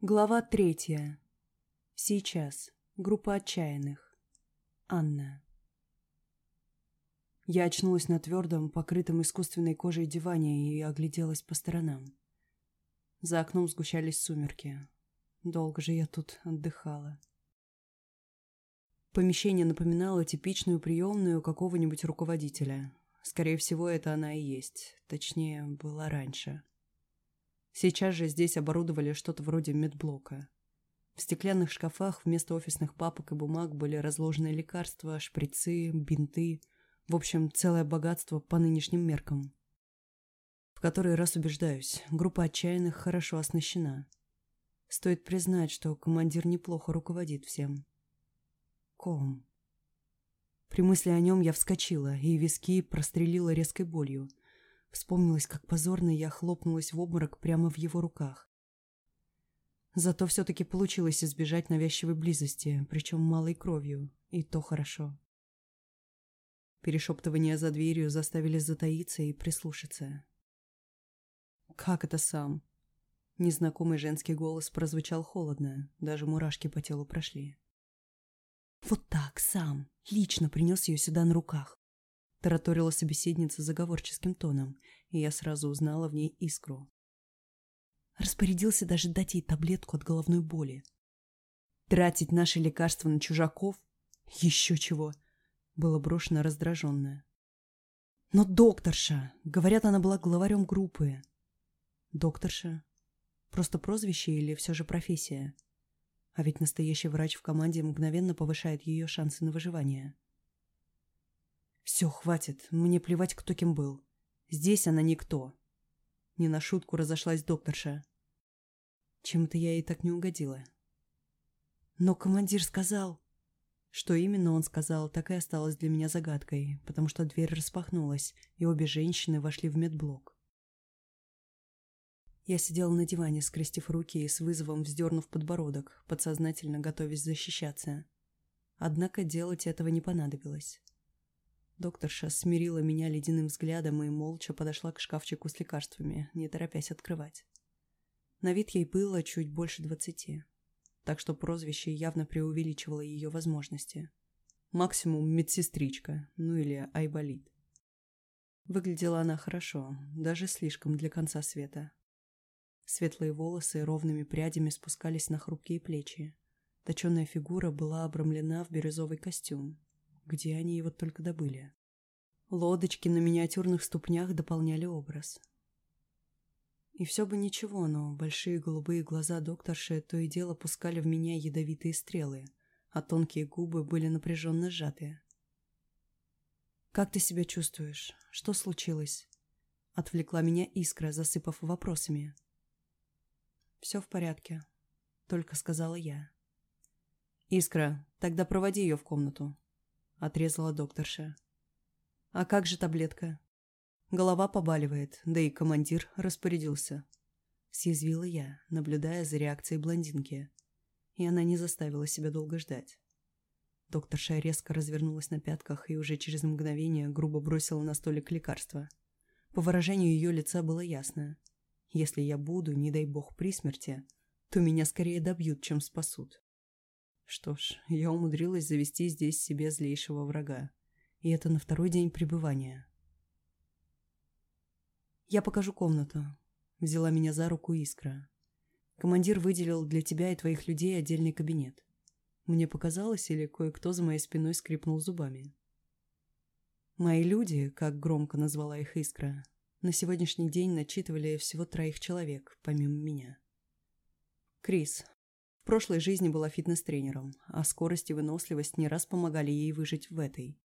Глава третья. Сейчас. Группа отчаянных. Анна. Я очнулась на твердом, покрытом искусственной кожей диване и огляделась по сторонам. За окном сгущались сумерки. Долго же я тут отдыхала. Помещение напоминало типичную приемную какого-нибудь руководителя. Скорее всего, это она и есть. Точнее, была раньше. Сейчас же здесь оборудовали что-то вроде медблока. В стеклянных шкафах вместо офисных папок и бумаг были разложены лекарства, шприцы, бинты. В общем, целое богатство по нынешним меркам. В который раз убеждаюсь, группа отчаянных хорошо оснащена. Стоит признать, что командир неплохо руководит всем. Ком. При мысли о нем я вскочила, и виски прострелила резкой болью – Вспомнилось, как позорно я хлопнулась в обморок прямо в его руках. Зато все-таки получилось избежать навязчивой близости, причем малой кровью, и то хорошо. Перешептывания за дверью заставили затаиться и прислушаться. «Как это сам?» Незнакомый женский голос прозвучал холодно, даже мурашки по телу прошли. «Вот так, сам, лично принес ее сюда на руках тараторила собеседница заговорческим тоном, и я сразу узнала в ней искру. Распорядился даже дать ей таблетку от головной боли. Тратить наши лекарства на чужаков? Еще чего. Было брошено раздраженное. Но докторша! Говорят, она была главарем группы. Докторша? Просто прозвище или все же профессия? А ведь настоящий врач в команде мгновенно повышает ее шансы на выживание. Все, хватит. Мне плевать, кто кем был. Здесь она никто. Не на шутку разошлась докторша. Чем-то я ей так не угодила. Но командир сказал... Что именно он сказал, так и осталось для меня загадкой, потому что дверь распахнулась, и обе женщины вошли в медблок. Я сидела на диване, скрестив руки и с вызовом вздернув подбородок, подсознательно готовясь защищаться. Однако делать этого не понадобилось. Докторша смирила меня ледяным взглядом и молча подошла к шкафчику с лекарствами, не торопясь открывать. На вид ей было чуть больше двадцати, так что прозвище явно преувеличивало ее возможности. Максимум медсестричка, ну или айболит. Выглядела она хорошо, даже слишком для конца света. Светлые волосы ровными прядями спускались на хрупкие плечи. Точенная фигура была обрамлена в бирюзовый костюм, где они его только добыли? Лодочки на миниатюрных ступнях дополняли образ. И все бы ничего, но большие голубые глаза докторши то и дело пускали в меня ядовитые стрелы, а тонкие губы были напряженно сжаты. «Как ты себя чувствуешь? Что случилось?» Отвлекла меня искра, засыпав вопросами. «Все в порядке», — только сказала я. «Искра, тогда проводи ее в комнату», — отрезала докторша. «А как же таблетка?» Голова побаливает, да и командир распорядился. Съязвила я, наблюдая за реакцией блондинки. И она не заставила себя долго ждать. Докторша резко развернулась на пятках и уже через мгновение грубо бросила на столик лекарства. По выражению ее лица было ясно. Если я буду, не дай бог, при смерти, то меня скорее добьют, чем спасут. Что ж, я умудрилась завести здесь себе злейшего врага. И это на второй день пребывания. «Я покажу комнату», — взяла меня за руку Искра. «Командир выделил для тебя и твоих людей отдельный кабинет. Мне показалось, или кое-кто за моей спиной скрипнул зубами?» Мои люди, как громко назвала их Искра, на сегодняшний день начитывали всего троих человек, помимо меня. Крис, в прошлой жизни была фитнес-тренером, а скорость и выносливость не раз помогали ей выжить в этой.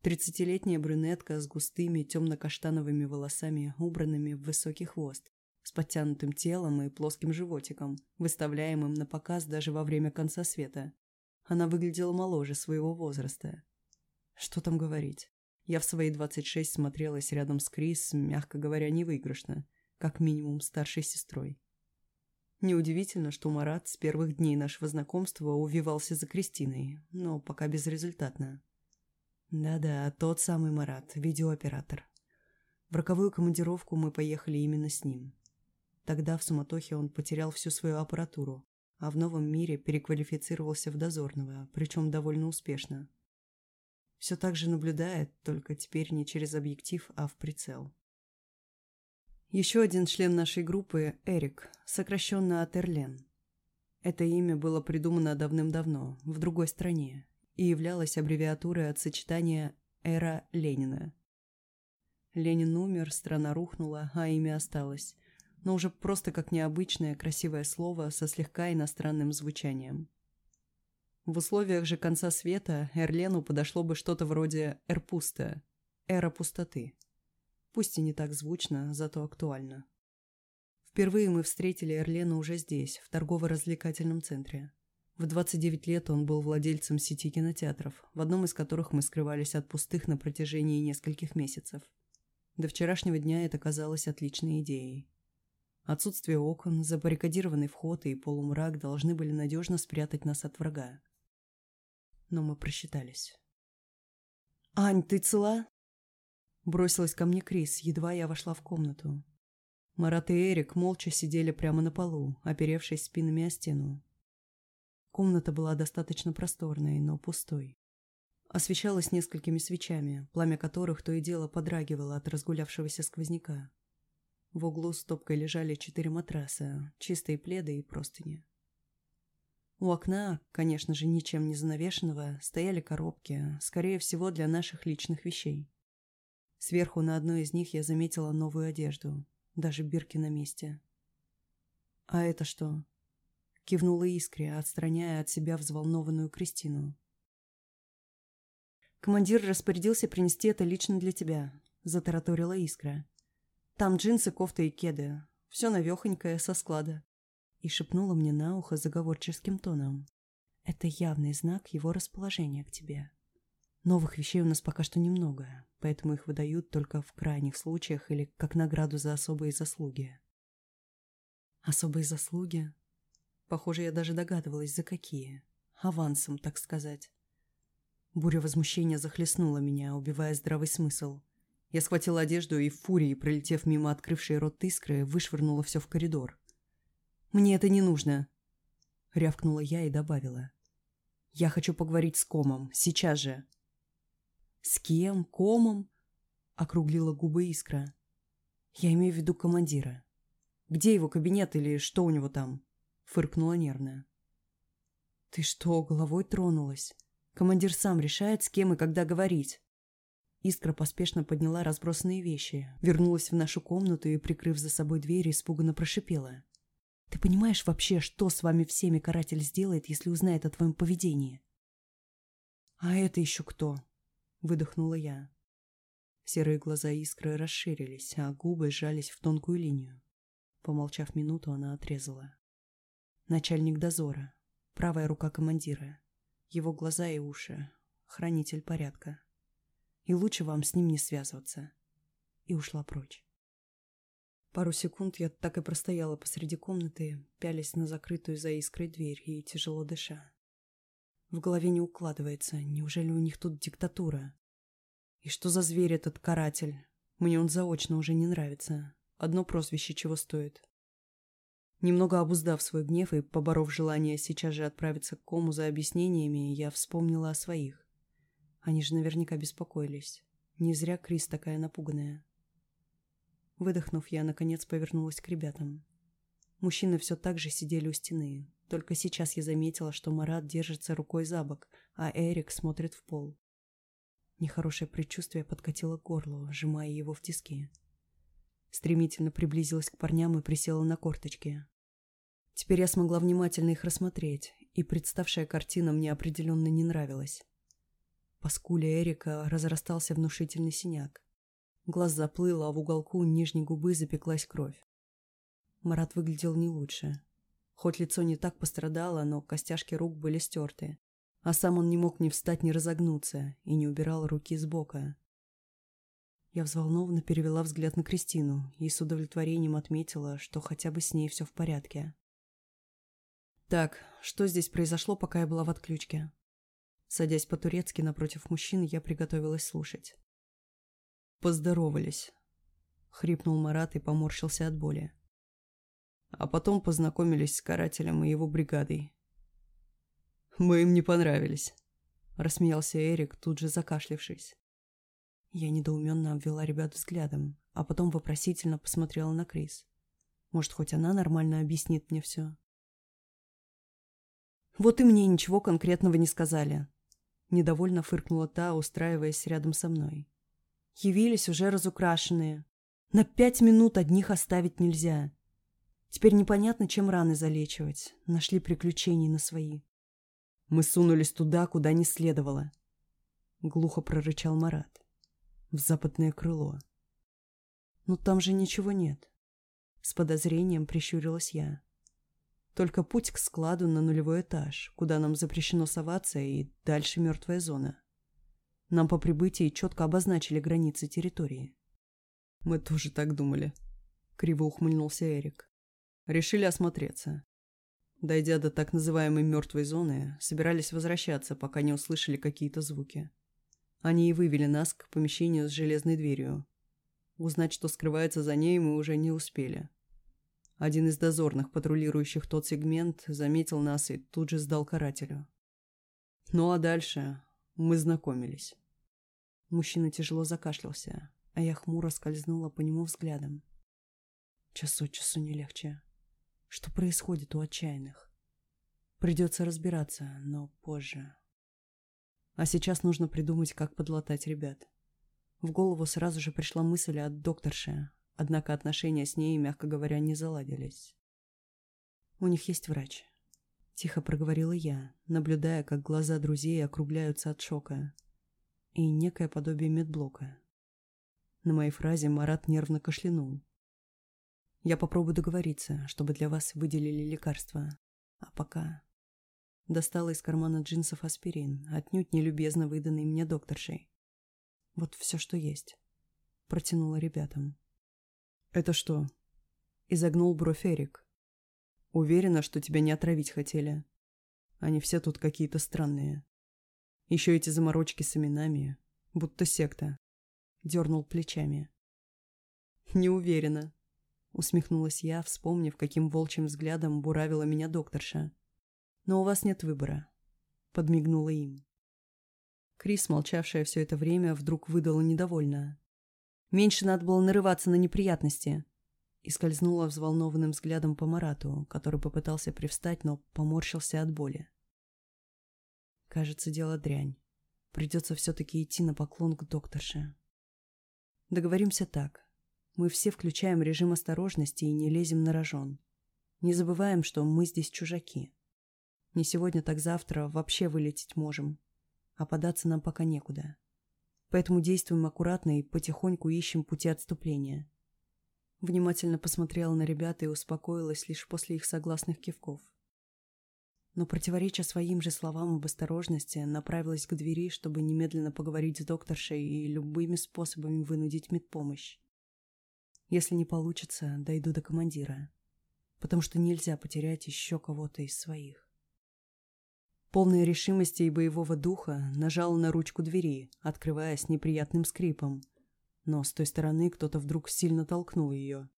Тридцатилетняя брюнетка с густыми темно-каштановыми волосами, убранными в высокий хвост, с подтянутым телом и плоским животиком, выставляемым на показ даже во время конца света. Она выглядела моложе своего возраста. Что там говорить? Я в свои 26 смотрелась рядом с Крис, мягко говоря, невыигрышно, как минимум старшей сестрой. Неудивительно, что Марат с первых дней нашего знакомства увивался за Кристиной, но пока безрезультатно. Да-да, тот самый Марат, видеооператор. В роковую командировку мы поехали именно с ним. Тогда в суматохе он потерял всю свою аппаратуру, а в новом мире переквалифицировался в дозорного, причем довольно успешно. Все так же наблюдает, только теперь не через объектив, а в прицел. Еще один член нашей группы – Эрик, сокращенно от Эрлен. Это имя было придумано давным-давно, в другой стране, и являлось аббревиатурой от сочетания «Эра Ленина». Ленин умер, страна рухнула, а имя осталось, но уже просто как необычное красивое слово со слегка иностранным звучанием. В условиях же конца света Эрлену подошло бы что-то вроде «Эрпуста» – «Эра пустоты». Пусть и не так звучно, зато актуально. Впервые мы встретили Эрлену уже здесь, в торгово-развлекательном центре. В 29 лет он был владельцем сети кинотеатров, в одном из которых мы скрывались от пустых на протяжении нескольких месяцев. До вчерашнего дня это казалось отличной идеей. Отсутствие окон, забаррикадированный вход и полумрак должны были надежно спрятать нас от врага. Но мы просчитались. «Ань, ты цела?» Бросилась ко мне Крис, едва я вошла в комнату. Марат и Эрик молча сидели прямо на полу, оперевшись спинами о стену. Комната была достаточно просторной, но пустой. Освещалась несколькими свечами, пламя которых то и дело подрагивало от разгулявшегося сквозняка. В углу стопкой лежали четыре матраса, чистые пледы и простыни. У окна, конечно же, ничем не занавешенного, стояли коробки, скорее всего, для наших личных вещей. Сверху на одной из них я заметила новую одежду, даже бирки на месте. «А это что?» Кивнула Искре, отстраняя от себя взволнованную Кристину. «Командир распорядился принести это лично для тебя», — затараторила Искра. Там джинсы, кофта и кеды. Все навехонькое, со склада. И шепнула мне на ухо заговорческим тоном. Это явный знак его расположения к тебе. Новых вещей у нас пока что немного, поэтому их выдают только в крайних случаях или как награду за особые заслуги. Особые заслуги? Похоже, я даже догадывалась, за какие. Авансом, так сказать. Буря возмущения захлестнула меня, убивая здравый смысл – я схватила одежду и в фурии, пролетев мимо открывшей рот искры, вышвырнула все в коридор. «Мне это не нужно», — рявкнула я и добавила. «Я хочу поговорить с Комом. Сейчас же». «С кем? Комом?» — округлила губы искра. «Я имею в виду командира. Где его кабинет или что у него там?» — фыркнула нервная. «Ты что, головой тронулась? Командир сам решает, с кем и когда говорить». Искра поспешно подняла разбросанные вещи, вернулась в нашу комнату и, прикрыв за собой дверь, испуганно прошипела. «Ты понимаешь вообще, что с вами всеми каратель сделает, если узнает о твоем поведении?» «А это еще кто?» — выдохнула я. Серые глаза Искры расширились, а губы сжались в тонкую линию. Помолчав минуту, она отрезала. «Начальник дозора, правая рука командира, его глаза и уши, хранитель порядка» и лучше вам с ним не связываться. И ушла прочь. Пару секунд я так и простояла посреди комнаты, пялясь на закрытую за искрой дверь и тяжело дыша. В голове не укладывается, неужели у них тут диктатура? И что за зверь этот каратель? Мне он заочно уже не нравится. Одно прозвище чего стоит. Немного обуздав свой гнев и поборов желание сейчас же отправиться к кому за объяснениями, я вспомнила о своих. Они же наверняка беспокоились. Не зря Крис такая напуганная. Выдохнув, я, наконец, повернулась к ребятам. Мужчины все так же сидели у стены. Только сейчас я заметила, что Марат держится рукой за бок, а Эрик смотрит в пол. Нехорошее предчувствие подкатило к горлу, сжимая его в тиски. Стремительно приблизилась к парням и присела на корточки. Теперь я смогла внимательно их рассмотреть, и представшая картина мне определенно не нравилась. По скуле Эрика разрастался внушительный синяк. Глаз заплыл, а в уголку нижней губы запеклась кровь. Марат выглядел не лучше. Хоть лицо не так пострадало, но костяшки рук были стерты. А сам он не мог ни встать, ни разогнуться, и не убирал руки с бока. Я взволнованно перевела взгляд на Кристину и с удовлетворением отметила, что хотя бы с ней все в порядке. «Так, что здесь произошло, пока я была в отключке?» Садясь по-турецки напротив мужчин, я приготовилась слушать. «Поздоровались», — хрипнул Марат и поморщился от боли. а потом познакомились с карателем и его бригадой. Мы им не понравились. Рассмеялся Эрик, тут же закашлившись. Я недоуменно обвела ребят взглядом, а потом вопросительно посмотрела на Крис. Может, хоть она нормально объяснит мне все. Вот и мне ничего конкретного не сказали. Недовольно фыркнула та, устраиваясь рядом со мной. Явились уже разукрашенные. На пять минут одних оставить нельзя. Теперь непонятно, чем раны залечивать. Нашли приключений на свои. Мы сунулись туда, куда не следовало. Глухо прорычал Марат. В западное крыло. Но там же ничего нет. С подозрением прищурилась я. Только путь к складу на нулевой этаж, куда нам запрещено соваться, и дальше мертвая зона. Нам по прибытии четко обозначили границы территории. Мы тоже так думали. Криво ухмыльнулся Эрик. Решили осмотреться. Дойдя до так называемой мертвой зоны, собирались возвращаться, пока не услышали какие-то звуки. Они и вывели нас к помещению с железной дверью. Узнать, что скрывается за ней, мы уже не успели. Один из дозорных, патрулирующих тот сегмент, заметил нас и тут же сдал карателю. Ну а дальше мы знакомились. Мужчина тяжело закашлялся, а я хмуро скользнула по нему взглядом. Час от часу не легче. Что происходит у отчаянных? Придется разбираться, но позже. А сейчас нужно придумать, как подлатать ребят. В голову сразу же пришла мысль от докторши, однако отношения с ней, мягко говоря, не заладились. «У них есть врач», — тихо проговорила я, наблюдая, как глаза друзей округляются от шока. И некое подобие медблока. На моей фразе Марат нервно кашлянул, я попробую договориться, чтобы для вас выделили лекарства. А пока... Достала из кармана джинсов аспирин, отнюдь не любезно выданный мне докторшей. Вот все, что есть. Протянула ребятам. «Это что?» Изогнул бровь Эрик. «Уверена, что тебя не отравить хотели. Они все тут какие-то странные. Еще эти заморочки с именами, будто секта». Дернул плечами. «Не уверена», Усмехнулась я, вспомнив, каким волчьим взглядом буравила меня докторша. «Но у вас нет выбора», — подмигнула им. Крис, молчавшая все это время, вдруг выдала недовольно. «Меньше надо было нарываться на неприятности», и скользнула взволнованным взглядом по Марату, который попытался привстать, но поморщился от боли. Кажется, дело дрянь. Придется все-таки идти на поклон к докторше. Договоримся так. Мы все включаем режим осторожности и не лезем на рожон. Не забываем, что мы здесь чужаки. Не сегодня, так завтра вообще вылететь можем. А податься нам пока некуда. Поэтому действуем аккуратно и потихоньку ищем пути отступления. Внимательно посмотрела на ребят и успокоилась лишь после их согласных кивков. Но, противореча своим же словам об осторожности, направилась к двери, чтобы немедленно поговорить с докторшей и любыми способами вынудить медпомощь. Если не получится, дойду до командира. Потому что нельзя потерять еще кого-то из своих. Полная решимости и боевого духа нажал на ручку двери, открывая с неприятным скрипом. Но с той стороны кто-то вдруг сильно толкнул ее.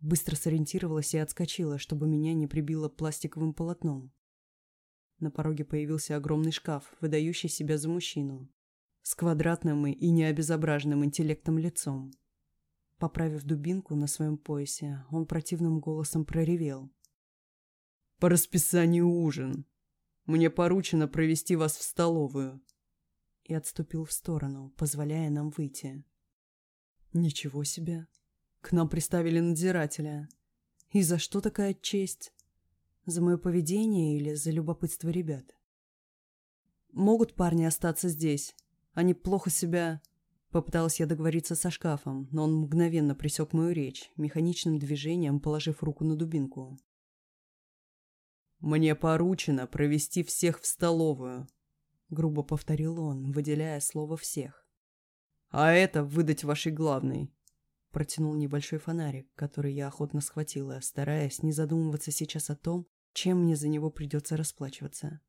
Быстро сориентировалась и отскочила, чтобы меня не прибило пластиковым полотном. На пороге появился огромный шкаф, выдающий себя за мужчину, с квадратным и необезображенным интеллектом лицом. Поправив дубинку на своем поясе, он противным голосом проревел. «По расписанию ужин. Мне поручено провести вас в столовую». И отступил в сторону, позволяя нам выйти. «Ничего себе. К нам приставили надзирателя. И за что такая честь? За мое поведение или за любопытство ребят?» «Могут парни остаться здесь? Они плохо себя...» Попыталась я договориться со шкафом, но он мгновенно пресек мою речь, механичным движением положив руку на дубинку. «Мне поручено провести всех в столовую», — грубо повторил он, выделяя слово «всех». «А это выдать вашей главной», — протянул небольшой фонарик, который я охотно схватила, стараясь не задумываться сейчас о том, чем мне за него придется расплачиваться.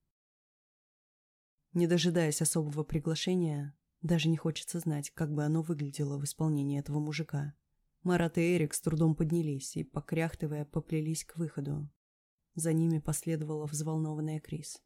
Не дожидаясь особого приглашения, даже не хочется знать, как бы оно выглядело в исполнении этого мужика. Марат и Эрик с трудом поднялись и, покряхтывая, поплелись к выходу. За ними последовала взволнованная Крис.